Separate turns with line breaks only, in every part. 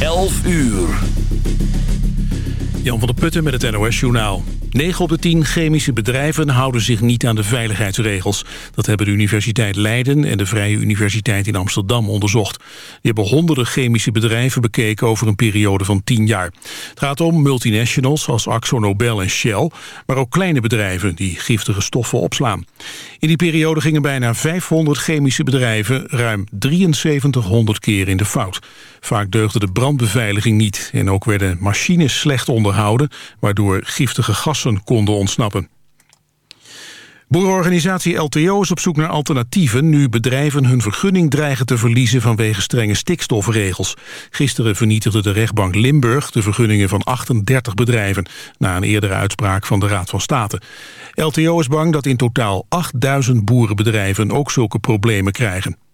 11 uur.
Jan van der Putten met het NOS-journaal. 9 op de 10 chemische bedrijven houden zich niet aan de veiligheidsregels. Dat hebben de Universiteit Leiden en de Vrije Universiteit in Amsterdam onderzocht. Die hebben honderden chemische bedrijven bekeken over een periode van 10 jaar. Het gaat om multinationals als AxoNobel en Shell... maar ook kleine bedrijven die giftige stoffen opslaan. In die periode gingen bijna 500 chemische bedrijven... ruim 7300 keer in de fout. Vaak deugde de brandbeveiliging niet... en ook werden machines slecht waardoor giftige gassen konden ontsnappen. Boerenorganisatie LTO is op zoek naar alternatieven... nu bedrijven hun vergunning dreigen te verliezen vanwege strenge stikstofregels. Gisteren vernietigde de rechtbank Limburg de vergunningen van 38 bedrijven... na een eerdere uitspraak van de Raad van State. LTO is bang dat in totaal 8000 boerenbedrijven ook zulke problemen krijgen.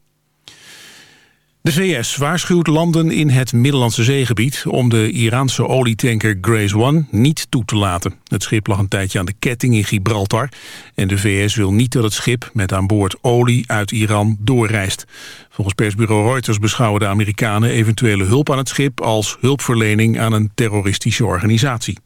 De VS waarschuwt landen in het Middellandse zeegebied... om de Iraanse olietanker Grace One niet toe te laten. Het schip lag een tijdje aan de ketting in Gibraltar... en de VS wil niet dat het schip met aan boord olie uit Iran doorreist. Volgens persbureau Reuters beschouwen de Amerikanen... eventuele hulp aan het schip als hulpverlening aan een terroristische organisatie.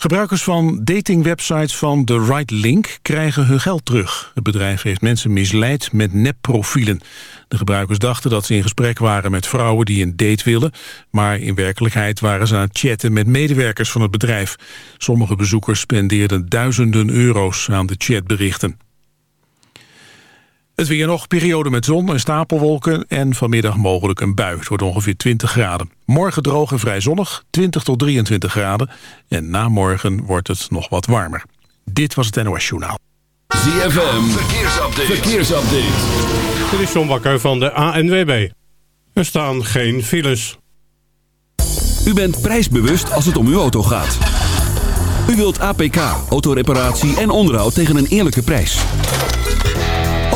Gebruikers van datingwebsites van The Right Link krijgen hun geld terug. Het bedrijf heeft mensen misleid met nepprofielen. De gebruikers dachten dat ze in gesprek waren met vrouwen die een date willen... maar in werkelijkheid waren ze aan het chatten met medewerkers van het bedrijf. Sommige bezoekers spendeerden duizenden euro's aan de chatberichten. Het weer nog, periode met zon en stapelwolken... en vanmiddag mogelijk een bui. Het wordt ongeveer 20 graden. Morgen droog en vrij zonnig, 20 tot 23 graden. En na morgen wordt het nog wat warmer. Dit was het NOS Journaal.
ZFM, verkeersupdate. verkeersupdate.
Dit is John Bakker van de ANWB. Er staan geen files.
U bent prijsbewust als het om uw auto gaat. U wilt APK, autoreparatie en onderhoud tegen een eerlijke prijs.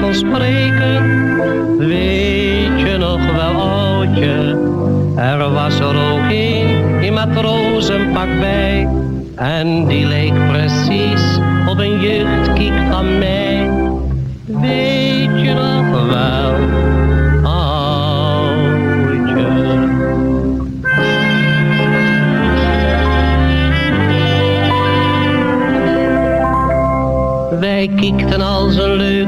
kon spreken, weet je nog wel oudje. Er was er ook een in matrozenpak bij, en die leek precies op een jeugdkiek van mij. Weet je nog wel. Wij kiekten al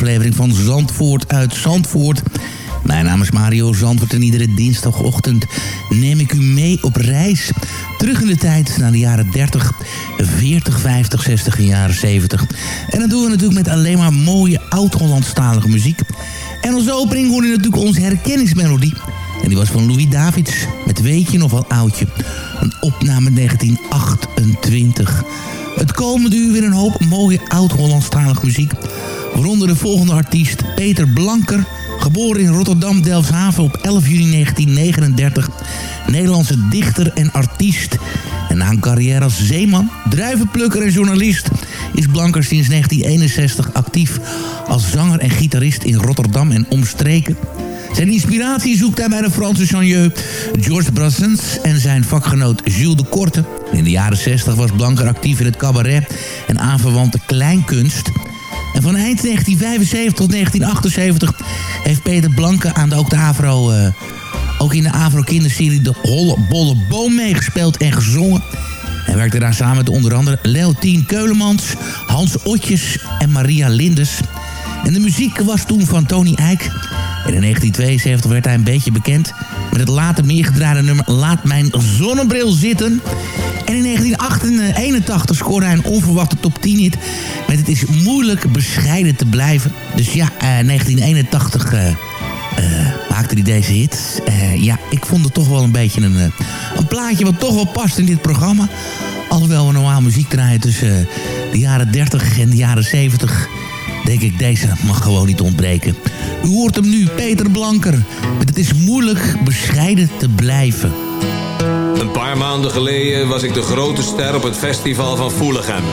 aflevering van Zandvoort uit Zandvoort. Mijn naam is Mario Zandvoort en iedere dinsdagochtend neem ik u mee op reis. Terug in de tijd naar de jaren 30, 40, 50, 60 en jaren 70. En dat doen we natuurlijk met alleen maar mooie oud-Hollandstalige muziek. En als opening hoorde je natuurlijk onze herkenningsmelodie. En die was van Louis Davids met Weet je nog wel oudje. Een opname 1928. Het komende uur weer een hoop mooie oud-Hollandstalige muziek. Waaronder de volgende artiest Peter Blanker. Geboren in Rotterdam, Delfshaven op 11 juni 1939. Nederlandse dichter en artiest. En na een carrière als zeeman, druivenplukker en journalist... is Blanker sinds 1961 actief als zanger en gitarist in Rotterdam en omstreken. Zijn inspiratie zoekt hij bij de Franse chanteur Georges Brassens en zijn vakgenoot Jules de Korte. In de jaren 60 was Blanker actief in het cabaret en aanverwante kleinkunst. Van eind 1975 tot 1978 heeft Peter Blanke aan de, ook, de eh, ook in de Avro kinderserie De Holle Bolle Boom meegespeeld en gezongen. Hij werkte daar samen met onder andere Leontien Keulemans, Hans Otjes en Maria Lindes. En de muziek was toen van Tony Eijk. En in 1972 werd hij een beetje bekend met het later meer gedraaide nummer Laat Mijn Zonnebril Zitten. En in 1981 scoorde hij een onverwachte top 10 hit met Het is moeilijk bescheiden te blijven. Dus ja, eh, 1981 eh, eh, maakte hij deze hit. Eh, ja, ik vond het toch wel een beetje een, eh, een plaatje wat toch wel past in dit programma. Alhoewel we normaal muziek draaien tussen eh, de jaren 30 en de jaren 70 denk ik, deze mag gewoon niet ontbreken. U hoort hem nu, Peter Blanker. Het is moeilijk bescheiden te blijven.
Een paar maanden geleden was ik de grote ster op het festival van Voelichem.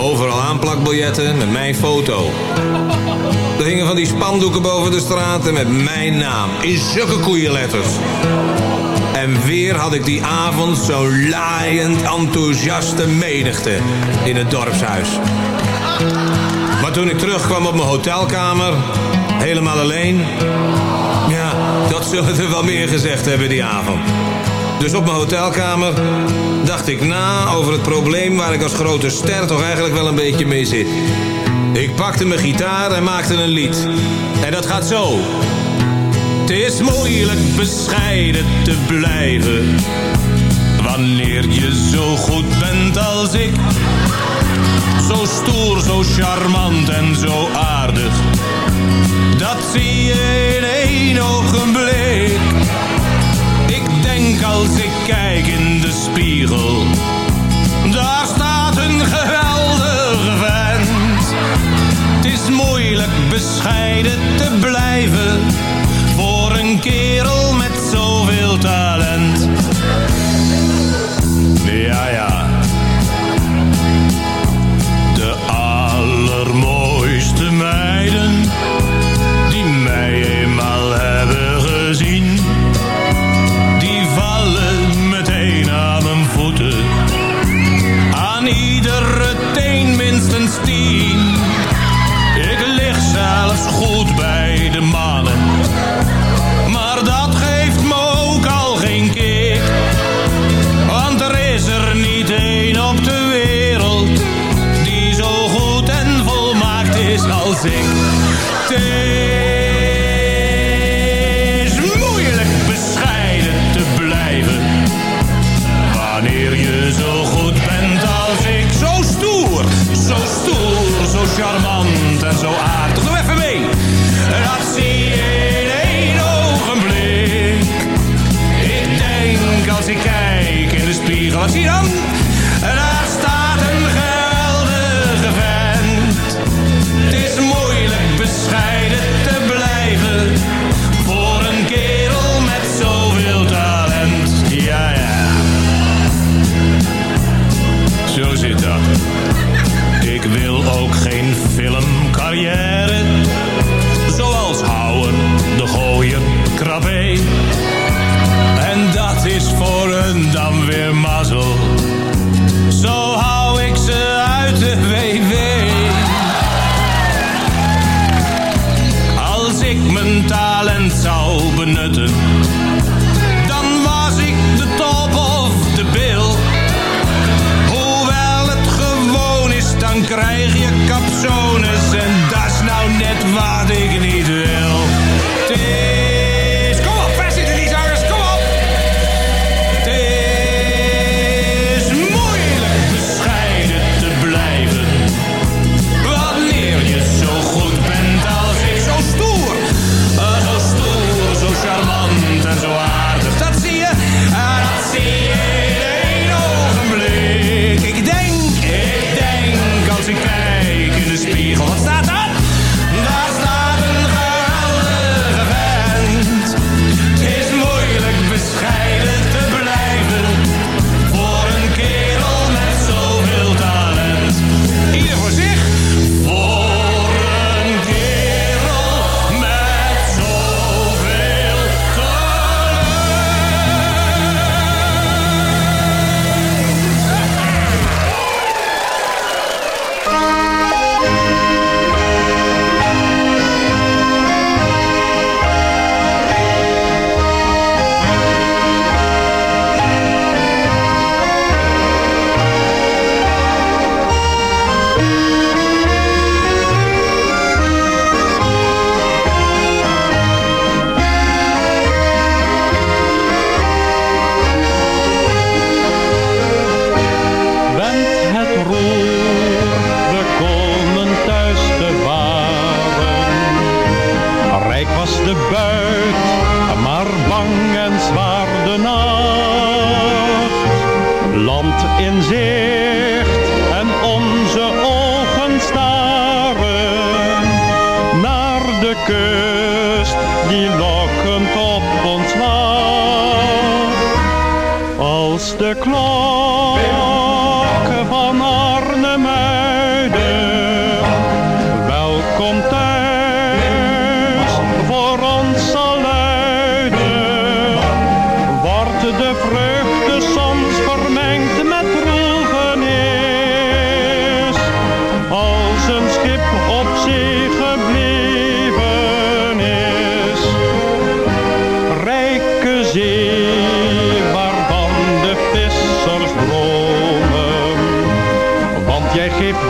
Overal aanplakbiljetten met mijn foto. Er hingen van die spandoeken boven de straten met mijn naam. In zulke koeienletters. En weer had ik die avond zo'n laaiend enthousiaste menigte in het dorpshuis. Maar toen ik terugkwam op mijn hotelkamer, helemaal alleen... Ja, dat
zullen we wel meer gezegd hebben die avond. Dus op mijn hotelkamer dacht ik na over het probleem waar ik als grote ster toch eigenlijk wel een beetje mee zit. Ik pakte mijn gitaar en maakte een lied. En dat gaat zo. Het is moeilijk bescheiden te blijven. Wanneer je zo goed bent als ik. Zo stoer, zo charmant en zo aardig. Dat zie je in één ogenblik als ik kijk in de spiegel. Daar staat een geweldige vent. Het is moeilijk bescheiden te blijven voor een kerel met zoveel talent. music.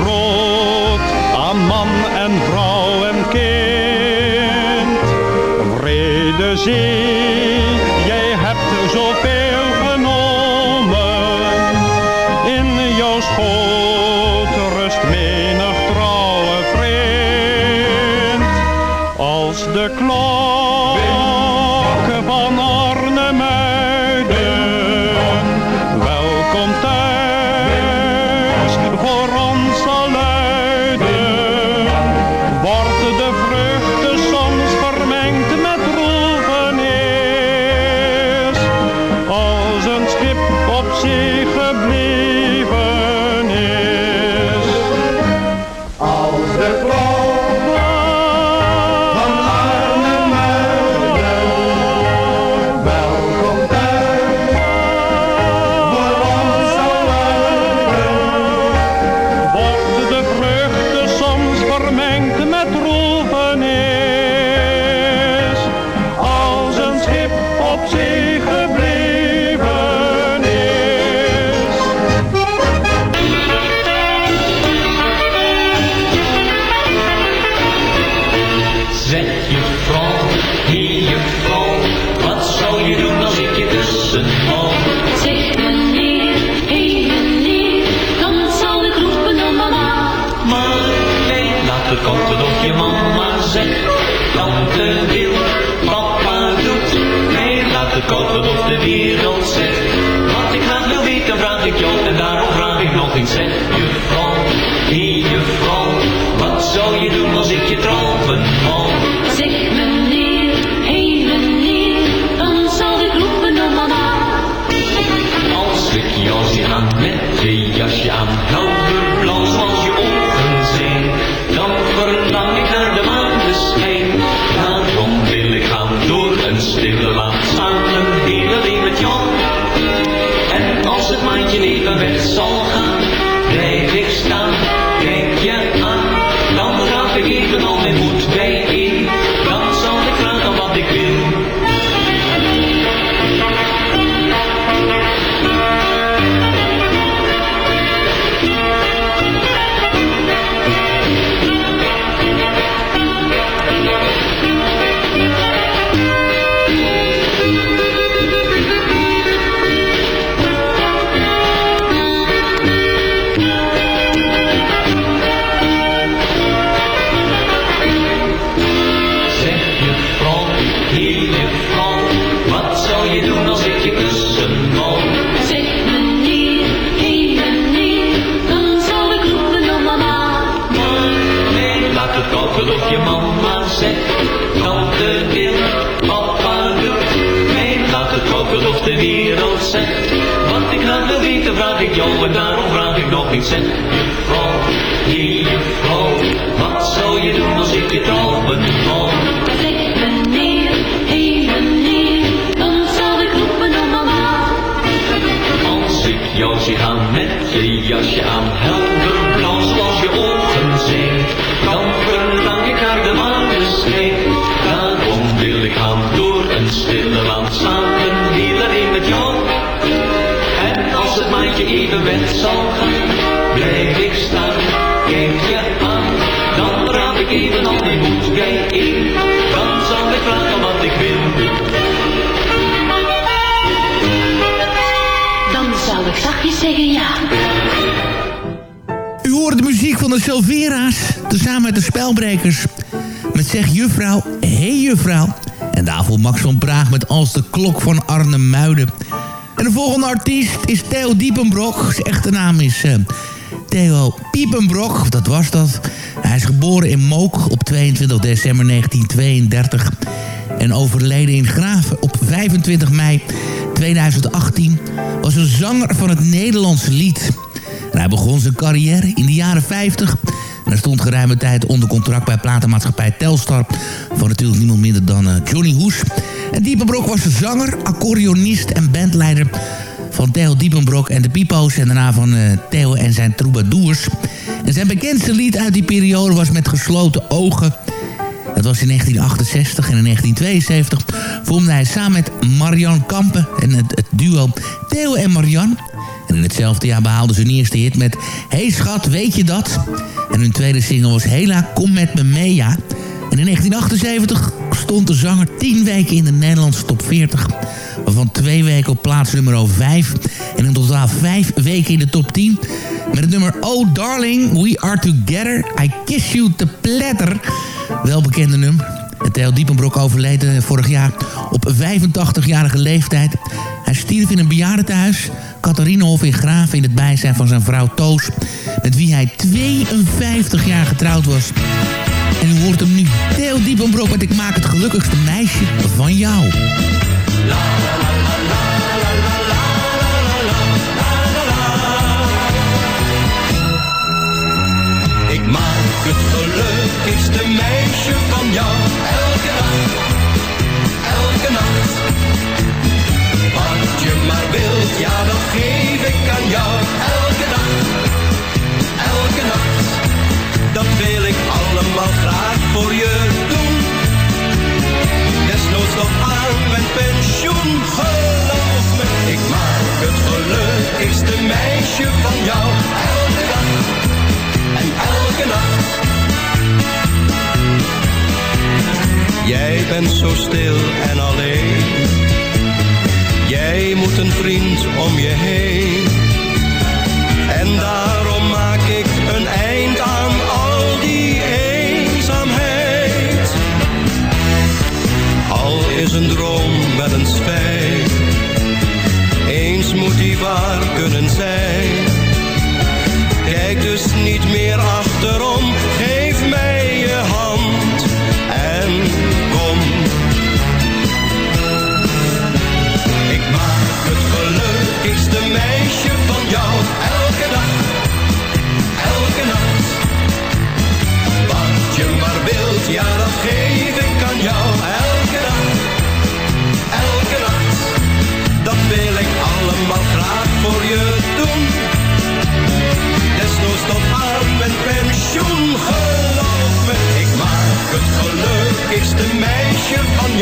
brood aan man en vrouw en
kind. Vrede zee.
Vraag ik nog eens. Zeg je vrouw, ik.
Zeg
je vrouw, heel je vrouw, wat zou je doen als ik je trouwen wou?
Zeg meneer, hé meneer, dan zal ik roepen om mama.
Als ik jou zie gaan met je jasje aan, helder
Silvera's, tezamen met de Spelbrekers. Met Zeg Juffrouw, Hey Juffrouw. En daarvoor Max van Praag met Als de Klok van Arnhem Muiden. En de volgende artiest is Theo Diepenbrok. Zijn echte naam is eh, Theo Piepenbrok, dat was dat. Hij is geboren in Mook op 22 december 1932... en overleden in Graven op 25 mei 2018... was een zanger van het Nederlandse lied... En hij begon zijn carrière in de jaren 50. En hij stond geruime tijd onder contract bij platenmaatschappij Telstar. Van natuurlijk niemand minder dan eh, Johnny Hoes. En was zanger, accordeonist en bandleider van Theo Diepenbrok en de Pipo's. En daarna van eh, Theo en zijn troubadours. En zijn bekendste lied uit die periode was Met gesloten ogen. Dat was in 1968 en in 1972 vormde hij samen met Marian Kampen en het, het duo Theo en Marian. In hetzelfde jaar behaalden ze hun eerste hit met Hey schat, weet je dat? En hun tweede single was Hela, kom met me mee, ja. En in 1978 stond de zanger 10 weken in de Nederlandse top 40. Waarvan twee weken op plaats nummer 5. En in totaal 5 weken in de top 10. Met het nummer Oh Darling, We Are Together. I Kiss You to Platter. Welbekende nummer. Theo Diepenbrok overleed eh, vorig jaar op 85-jarige leeftijd. Hij stierf in een bejaardentehuis, Catharinenhof in Graven... in het bijzijn van zijn vrouw Toos... met wie hij 52 jaar getrouwd was. En u hoort hem nu. Theo Diepenbrok met Ik maak het gelukkigste meisje van jou.
Ik maak het gelukkigste meisje van jou elke nacht, elke nacht. Maar wilt, ja dat geef ik aan jou elke dag, elke nacht. Dat wil ik allemaal graag voor je doen. Desnoods nog aan mijn pensioen, geloof me. Ik maak het gelukkigste meisje van jou elke dag en elke nacht. Jij bent zo stil en alleen. Jij moet een vriend om je heen. En daarom maak ik een eind aan al die eenzaamheid. Al is een droom wel eens fijn. Eens moet die waar kunnen zijn. Kijk dus niet meer achterom, tot aan mijn pensioen, geloof. Ik maak het gelukkigste meisje van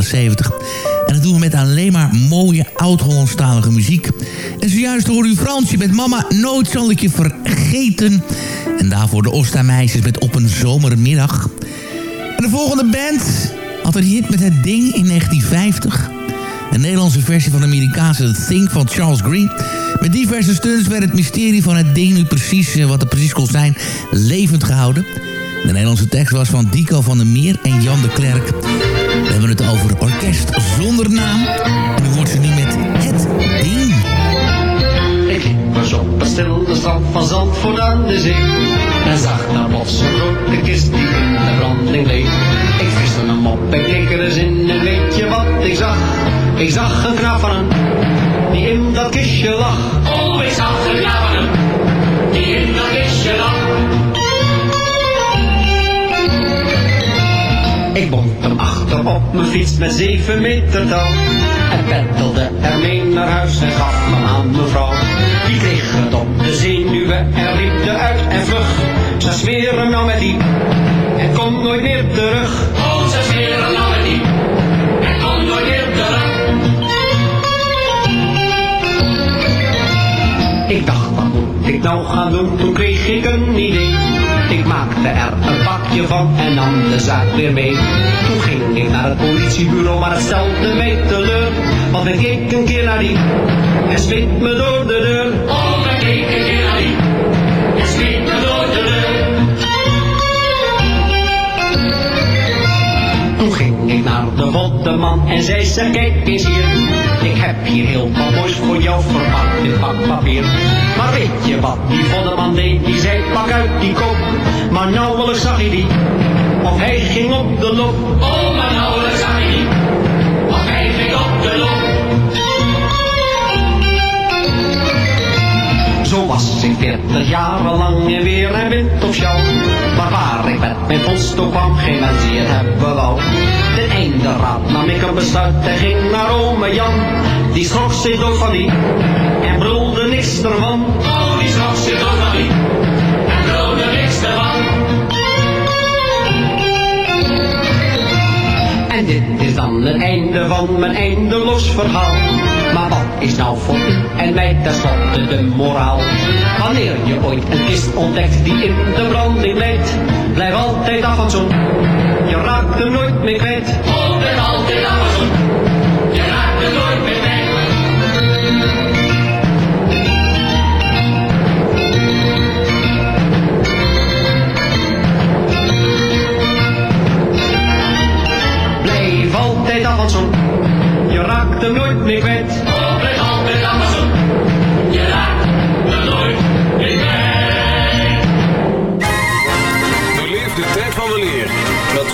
jaren 70. En dat doen we met alleen maar mooie oud-Hollandstalige muziek. En zojuist hoor u Fransje met Mama, nooit zal ik je vergeten. En daarvoor de Osta Meisjes met Op een zomermiddag. En de volgende band had een hit met het ding in 1950. Een Nederlandse versie van de Amerikaanse The Thing van Charles Green. Met diverse stunts werd het mysterie van het ding nu precies, eh, wat het precies kon zijn, levend gehouden. De Nederlandse tekst was van Dico van der Meer en Jan de Klerk. We hebben het over orkest zonder naam. En dan wordt ze nu met het ding.
Ik liep eens op een stilde strand van Zandvoort aan de zee. En zag daar plots een grote kist die in de branding leek. Ik viste hem op en keek er eens in en weet je wat ik zag? Ik zag een knaap van hem, die in dat kistje lag. Oh, ik zag een knaap van hem, die in dat kistje lag. Ik bond achter op mijn fiets met zeven meter touw. En pettelde ermee naar huis en gaf me aan mevrouw. Die kreeg het op de zenuwen en riep eruit en vlug. Ze smeren nou met die en komt nooit meer terug. Oh, ze smeren nou met die en komt nooit meer terug. Ik dacht, wat moet ik nou gaan doen? Toen kreeg ik een idee. Ik maakte er een pakje van en nam de zaak weer mee. Toen ging ik naar het politiebureau, maar het stelde mij teleur. Want ik keek een keer naar die en smeet me door de deur. Oh, ik keek een keer ging naar de botteman en zei ze kijk eens hier. Ik heb hier heel wat moois voor jou verpakt in pakpapier. Maar weet je wat die voddeman deed? Die zei pak uit die kop. Maar nauwelijks zag hij die. Of hij ging op de loop. Oh, maar nauwelijks zag hij die. Of hij ging op de loop. Zo was ik veertig jaren lang en weer en wind of sjouw. Maar waar ik met mijn post op kwam, geen mens die het hebben wou. Ten einde raad nam ik een besluit en ging naar ome Jan. Die schrok zich dood van die en brulde niks ervan. Oh, die schrok zich dood van die en brulde niks ervan. Dit is dan het einde van mijn eindeloos verhaal. Maar wat is nou voor u en mij tenslotte de moraal? Wanneer je ooit een kist ontdekt die in de branding leidt, blijf altijd af van zo'n. Je raakt hem nooit meer kwijt. Blijf altijd af van zo'n. Je raakt hem nooit meer kwijt. Je raakt hem nooit meer kwijt.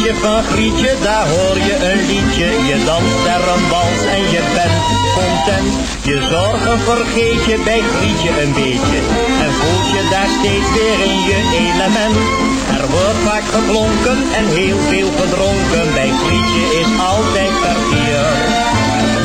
Van Grietje, daar hoor je een liedje. Je danst er een wals en je bent content. Je zorgen vergeet je bij Grietje een beetje. En voelt je daar steeds weer in je element. Er wordt vaak geklonken en heel veel gedronken. Bij Grietje is altijd verkeer.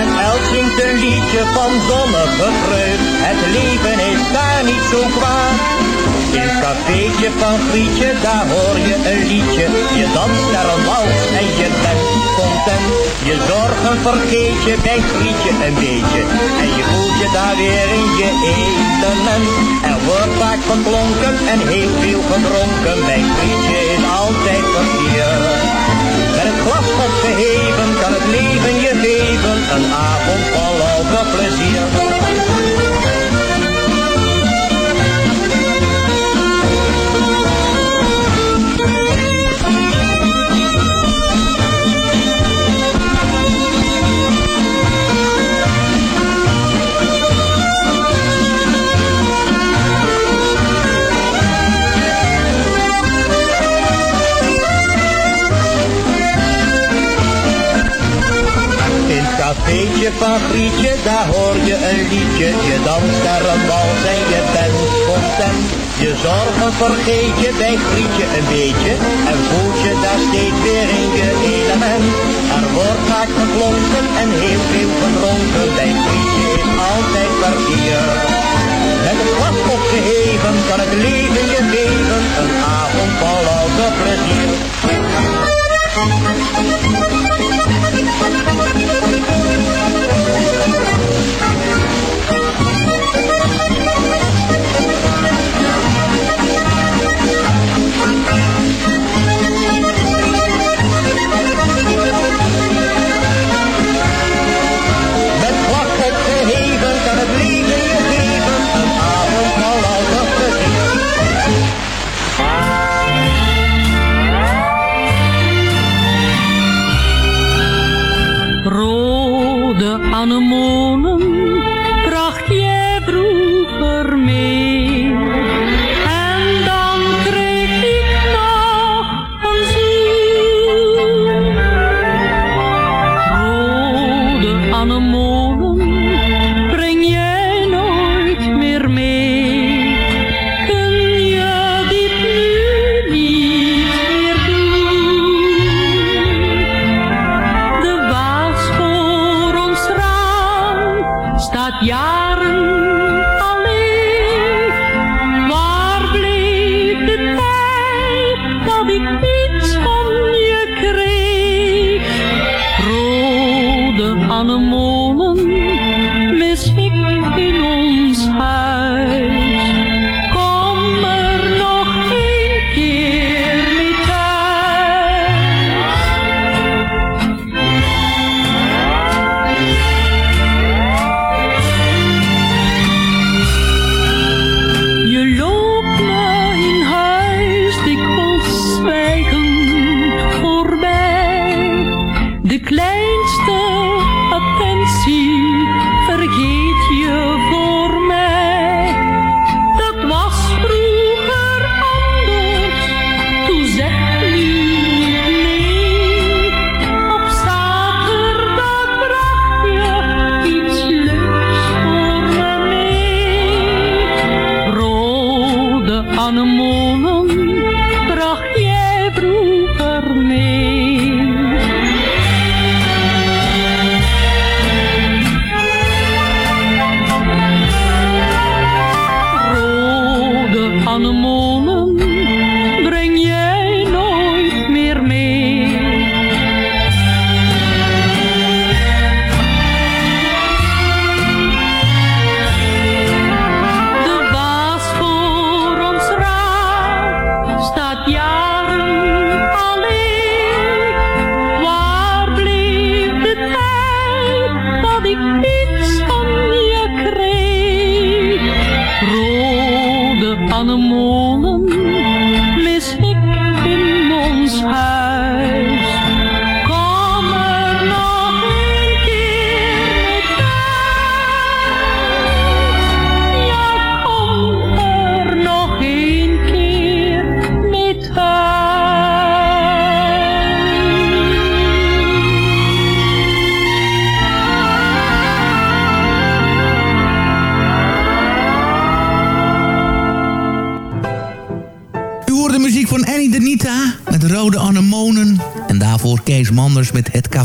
En elk zingt een liedje van zonnige vreugd, het leven is daar niet zo kwaad. In het cafeetje van Grietje, daar hoor je een liedje. Je danst naar een wals en je bent content. Je zorgen vergeet je bij Grietje een beetje. En je voelt je daar weer in je element. Er wordt vaak geklonken en heel veel gedronken. Bij Grietje is altijd verkeer. Glas opgeheven kan het leven je geven. Een avond vol over plezier. Cafeetje van Grietje, daar hoor je een liedje. Je danst naar een wals en je bent content. Je zorgen vergeet je bij Grietje een beetje. En voelt je daar steeds weer in je element. Er wordt vaak geklonken en heel veel gedronken. Bij Grietje is altijd kwartier. Met het glas opgeheven kan het leven je geven. Een avond vol plezier.
Rode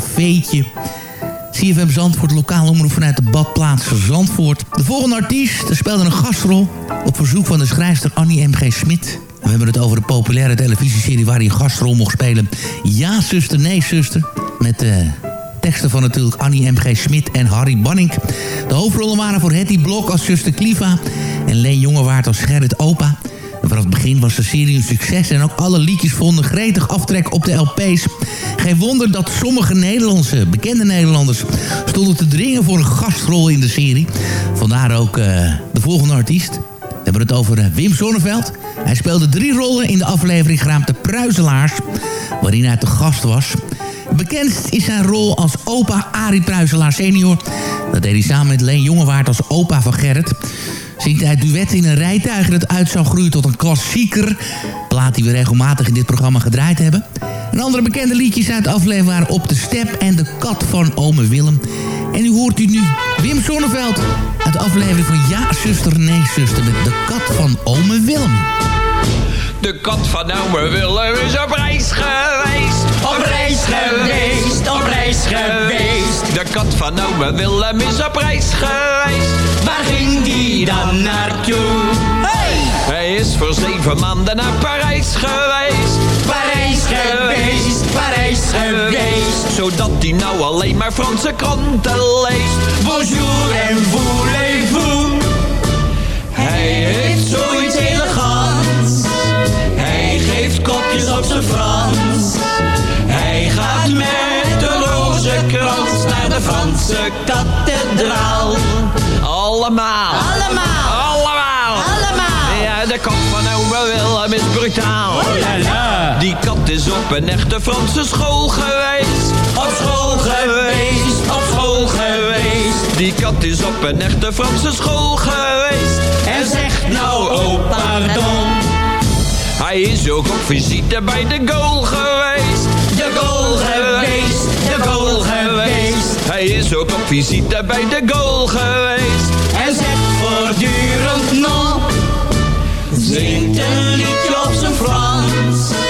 Cafeetje. CFM Zandvoort, lokaal omroep vanuit de badplaats Zandvoort. De volgende artiest speelde een gastrol op verzoek van de schrijfster Annie M.G. Smit. We hebben het over de populaire televisieserie waar hij een gastrol mocht spelen. Ja, zuster, nee, zuster. Met eh, teksten van natuurlijk Annie M.G. Smit en Harry Banning. De hoofdrollen waren voor Hetty Blok als zuster Kliva... en Leen Jongewaard als Gerrit Opa... En vanaf het begin was de serie een succes en ook alle liedjes vonden gretig aftrek op de LP's. Geen wonder dat sommige Nederlandse, bekende Nederlanders stonden te dringen voor een gastrol in de serie. Vandaar ook eh, de volgende artiest. We hebben het over eh, Wim Sonneveld. Hij speelde drie rollen in de aflevering genaamd De Pruiselaars, waarin hij te gast was. Bekendst is zijn rol als opa Arie Pruiselaar senior. Dat deed hij samen met Leen Jongewaard als opa van Gerrit zingt hij duet in een rijtuig dat uit zou groeien tot een klassieker. Plaat die we regelmatig in dit programma gedraaid hebben. En andere bekende liedjes uit de aflevering waren Op de Step en De Kat van Ome Willem. En u hoort u nu Wim Sonneveld uit de aflevering van Ja, zuster, nee, zuster... met de kat van ome Willem.
De kat van ome Willem is op reis geweest.
Op reis geweest, op reis geweest.
De kat van ome Willem is op reis geweest.
Waar ging die dan naartoe? Hey!
Hij is voor zeven maanden naar Parijs geweest.
Parijs geweest, Parijs geweest.
Zodat hij nou alleen maar Franse kranten leest.
Bonjour en voulez-vous. Hij heeft zoiets kopjes op zijn Frans. Hij gaat met de rozenkrans naar de Franse kathedraal.
Allemaal.
Allemaal.
Allemaal.
Allemaal.
Ja, de kat van ome Willem is brutaal.
Oh.
Die kat is op een echte Franse school geweest.
Op school geweest, op school geweest.
Die kat is op een echte Franse school geweest.
En zegt nou, oh pardon.
Hij is ook op visite bij de goal geweest.
De goal geweest, de goal geweest.
Hij is ook op visite bij de goal geweest.
En zegt voortdurend nog. Zingt een liedje op zijn Frans.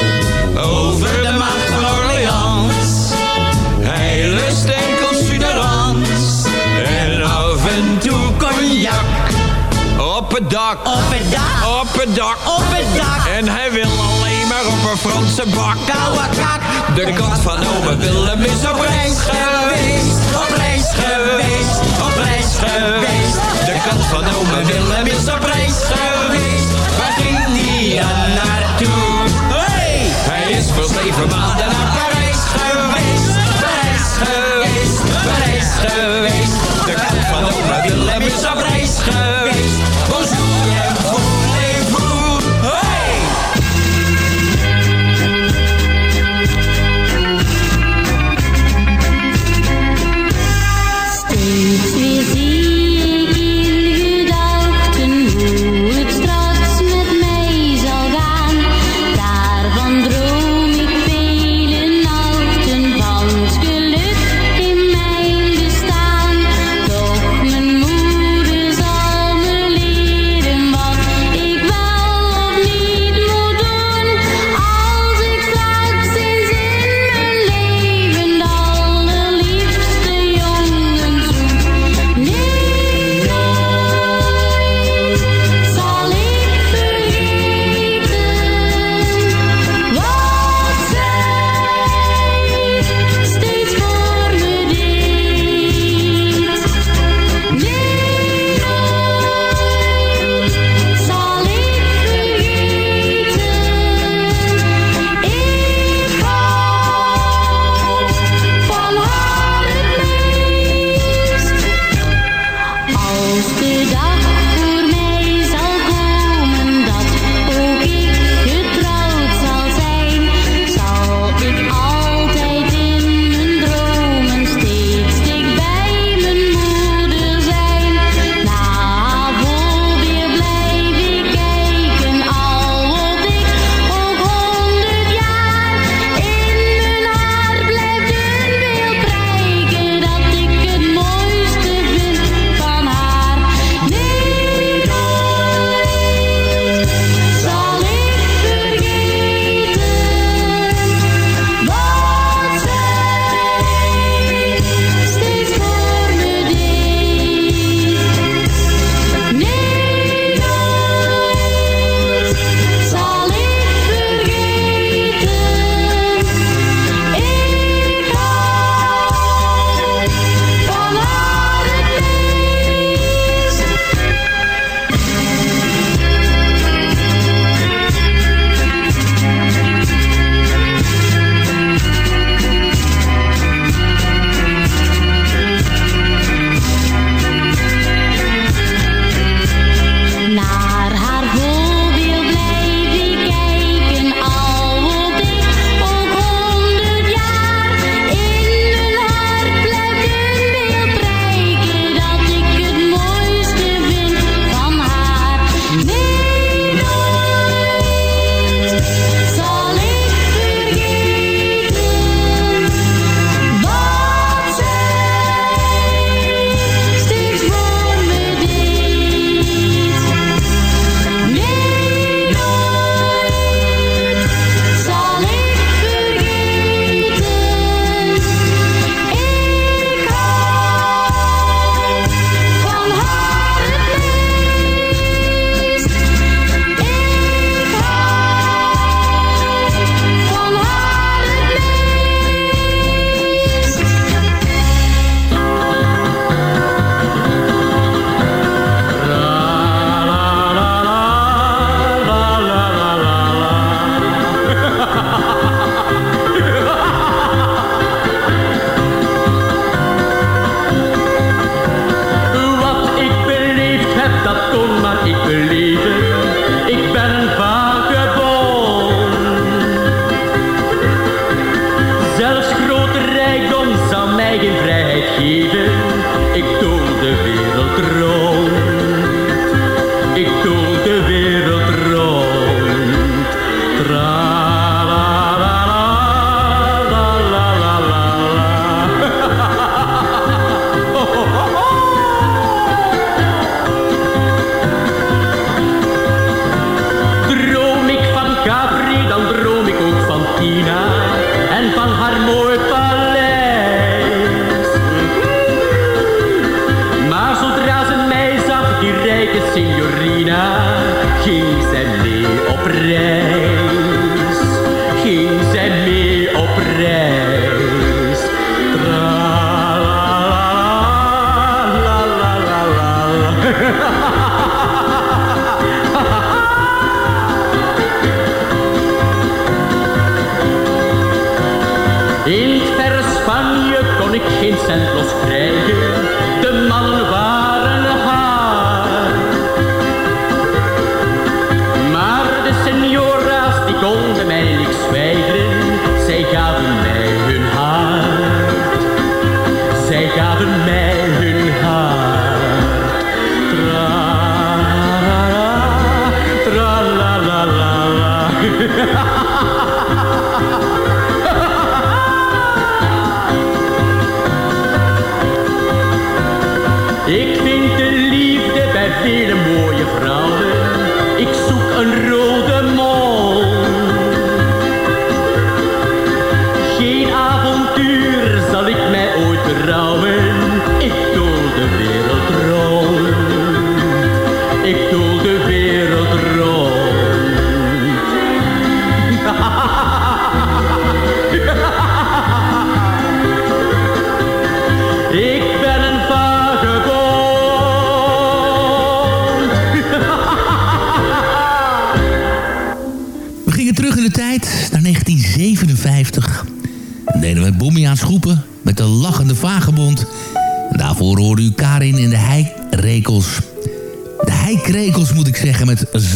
Het dak.
Op het dak.
Op het dak.
Op het dak.
En hij wil alleen maar op een Franse bak.
Koude kak.
De kat van ome Willem is op reis geweest.
Op reis geweest. Op reis geweest.
De kat van ome Willem is op reis geweest.
Waar ging die dan naartoe? Hey!
Hij is voor zeven maanden naar Parijs geweest.
Parijs geweest. Parijs geweest.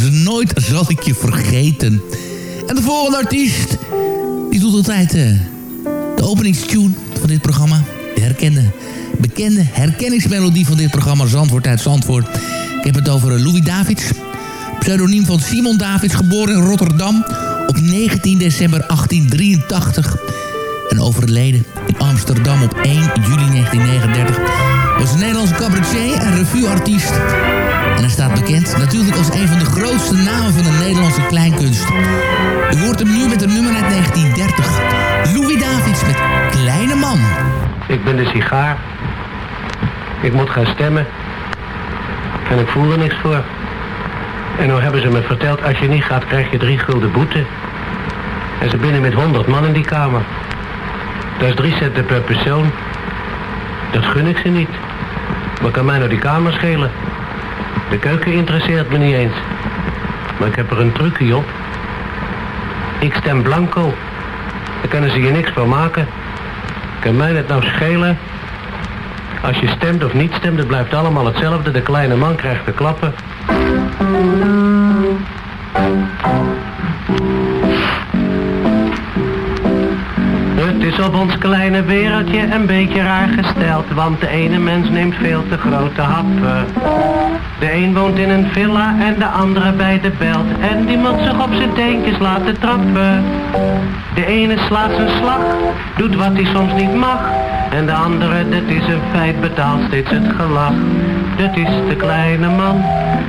Nooit zal ik je vergeten. En de volgende artiest, die doet altijd eh, de openingstune van dit programma. De herkende, bekende herkenningsmelodie van dit programma Zandvoort uit Zandvoort. Ik heb het over eh, Louis Davids. Pseudoniem van Simon Davids, geboren in Rotterdam op 19 december 1883. En overleden in Amsterdam op 1 juli 1939. Was een Nederlandse cabaretier en revueartiest. En hij staat bekend natuurlijk als een van de grootste namen van de Nederlandse kleinkunst. U hoort hem nu met een nummer uit 1930. Louis Davids met Kleine Man.
Ik ben de sigaar. Ik moet gaan stemmen. En ik voel er niks voor. En nou hebben ze me verteld, als je niet gaat, krijg je drie gulden boete. En ze binnen met honderd man in die kamer. Dat is drie centen per persoon. Dat gun ik ze niet. Wat kan mij nou die kamer schelen? De keuken interesseert me niet eens. Maar ik heb er een trucje op. Ik stem blanco. Daar kunnen ze je niks van maken. Kan mij dat nou schelen? Als je stemt of niet stemt, het blijft allemaal hetzelfde. De kleine man krijgt de klappen. Het is op ons kleine wereldje een beetje raar gesteld, want de ene mens neemt veel te grote happen. De een woont in een villa en de andere bij de belt, en die moet zich op zijn teentjes laten trappen. De ene slaat zijn slag, doet wat hij soms niet mag, en de andere, dat is een feit, betaalt steeds het gelach. Dat is de kleine man,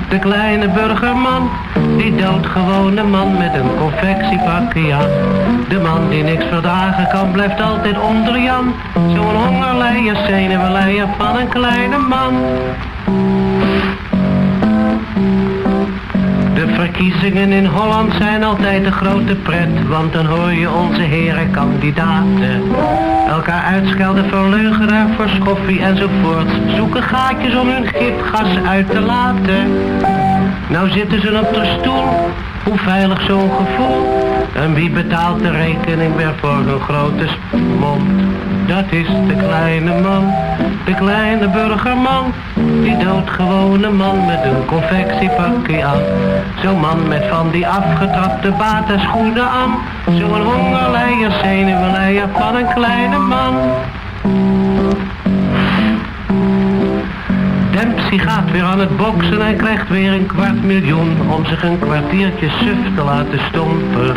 de kleine burgerman, die doodgewone man met een confectiepakje aan. De man die niks verdragen kan, blijft altijd onder Jan. Zo'n hongerleier, zenuwleier van een kleine man. De verkiezingen in Holland zijn altijd een grote pret, want dan hoor je onze heren kandidaten. Elkaar uitschelden voor leugenaar, voor schoffie enzovoort. Zoeken gaatjes om hun gifgas uit te laten. Nou zitten ze op de stoel, hoe veilig zo'n gevoel. En wie betaalt de rekening weer voor hun grote mond? Dat is de kleine man, de kleine burgerman. Die doodgewone man met een confectiepakje aan. Zo'n man met van die afgetrapte batenschoenen aan. Zo'n hongerleier, zenuwleier van een kleine man. die gaat weer aan het boksen en krijgt weer een kwart miljoen om zich een kwartiertje suf te laten stompen.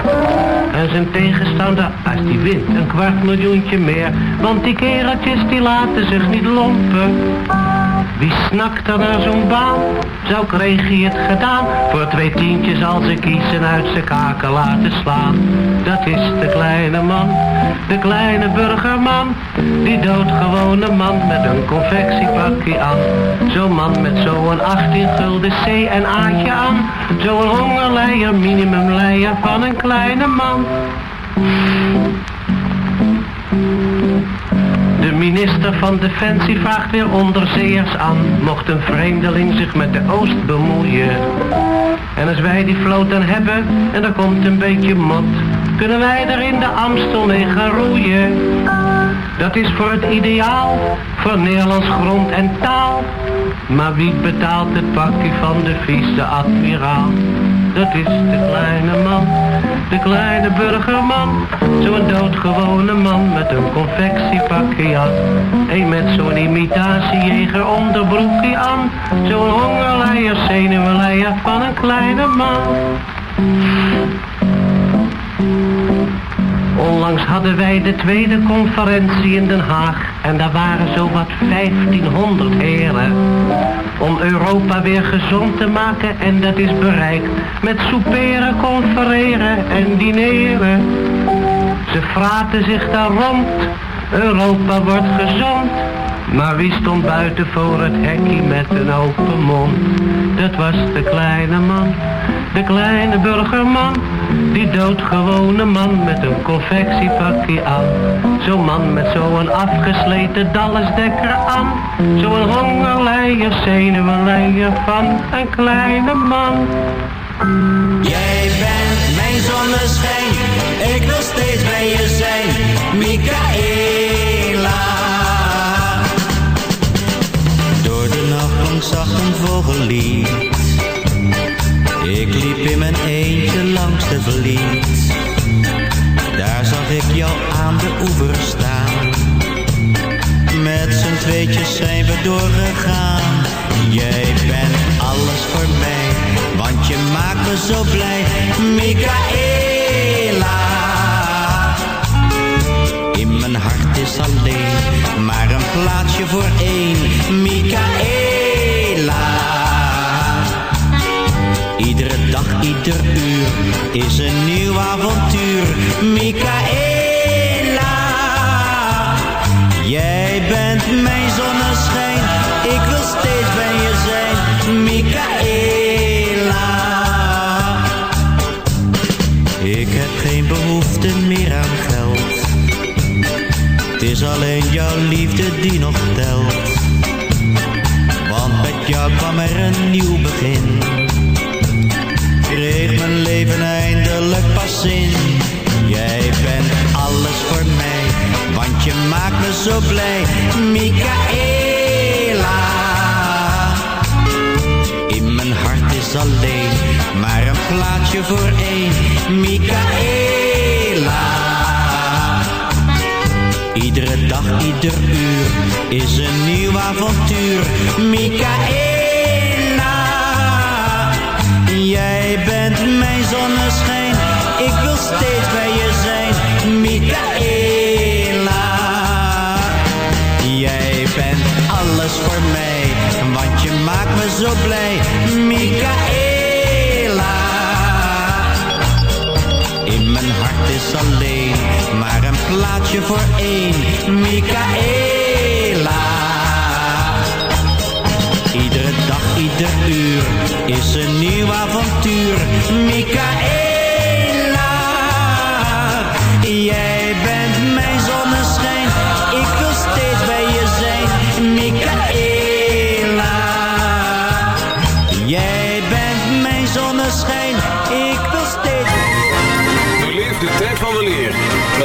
En zijn tegenstander, als die wint, een kwart miljoentje meer. Want die kereltjes die laten zich niet lompen. Wie snakt er naar zo'n baan? Zou kreeg hij het gedaan? Voor twee tientjes als ze kiezen uit zijn kaken laten slaan. Dat is de kleine man, de kleine burgerman. Die doodgewone man met een confectiepakje aan. Zo'n man met zo'n 18 gulden C en A'tje aan. Zo'n hongerleier, minimumleier van een kleine man. Minister van Defensie vraagt weer onderzeeërs aan. Mocht een vreemdeling zich met de Oost bemoeien. En als wij die vloot dan hebben en er komt een beetje mot. Kunnen wij er in de Amstel mee gaan roeien. Dat is voor het ideaal, voor Nederlands grond en taal. Maar wie betaalt het pakje van de vice-admiraal? Dat is de kleine man, de kleine burgerman. Zo'n doodgewone man met een confectiepakje aan. Een met zo'n imitatiejeger onderbroekje aan. Zo'n hongerleier, zenuwenleier van een kleine man. Onlangs hadden wij de tweede conferentie in Den Haag en daar waren zowat 1500 heren. Om Europa weer gezond te maken en dat is bereikt met souperen, confereren en dineren. Ze fraten zich daar rond, Europa wordt gezond. Maar wie stond buiten voor het hekje met een open mond? Dat was de kleine man, de kleine burgerman. Die doodgewone man met een confectiepakje aan. Zo'n man met zo'n afgesleten dallesdekker aan. Zo'n hongerleier, zenuwenleier van een kleine man.
Jij bent mijn zonneschijn, ik wil steeds bij je zijn, Michaela.
Door de nacht lang zag een vogellied. Ik liep in mijn eentje langs de vliet. Daar zag ik jou aan de oever staan. Met z'n tweetjes zijn we doorgegaan. Jij bent alles voor mij, want je maakt me zo blij, Michaela. In mijn hart is alleen maar een plaatsje voor één, Michaela. Iedere dag, ieder uur is een nieuw avontuur, Michaela. Jij bent mijn zonneschijn, zo blij, Michaela. In mijn hart is alleen maar een plaatsje voor één, Michaela. Iedere dag, ieder uur is een nieuw avontuur, Michaela. Jij bent mijn zonneschijn, ik wil steeds bij je blij, Michaela. In mijn hart is alleen maar een plaatsje voor één, Michaela. Iedere dag, ieder uur is een nieuw avontuur, Michaela.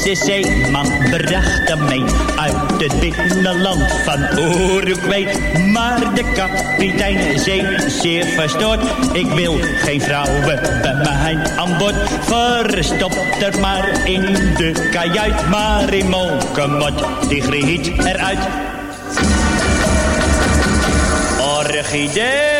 Finse zeeman bracht hem mee uit het binnenland van Uruguay. Maar de kapitein zei zeer verstoord, ik wil geen vrouwen bij mij aan boord. Verstop er maar in de kajuit, maar in Monkemot, die griet eruit. Orchidee.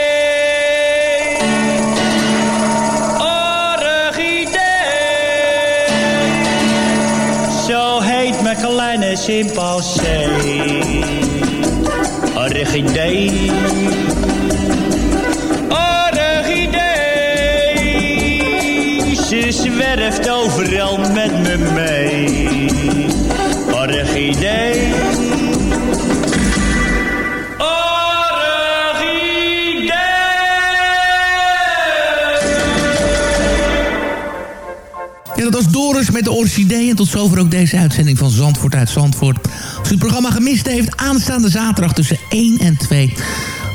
Kleine chimpansee. Orchidee. Orchidee. Ze zwerft overal met me mee. Orchidee.
Doris met de orchidee. En tot zover ook deze uitzending van Zandvoort uit Zandvoort. Als u het programma gemist heeft, aanstaande zaterdag tussen 1 en 2...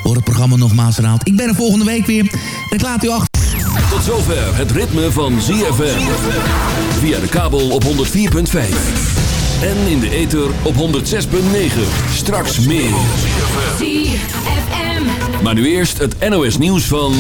hoor het programma nogmaals herhaald. Ik ben er volgende week weer. En ik laat u achter.
Tot zover het ritme van ZFM. Via de kabel op 104.5. En in de ether op 106.9. Straks meer. Maar nu eerst het NOS nieuws van...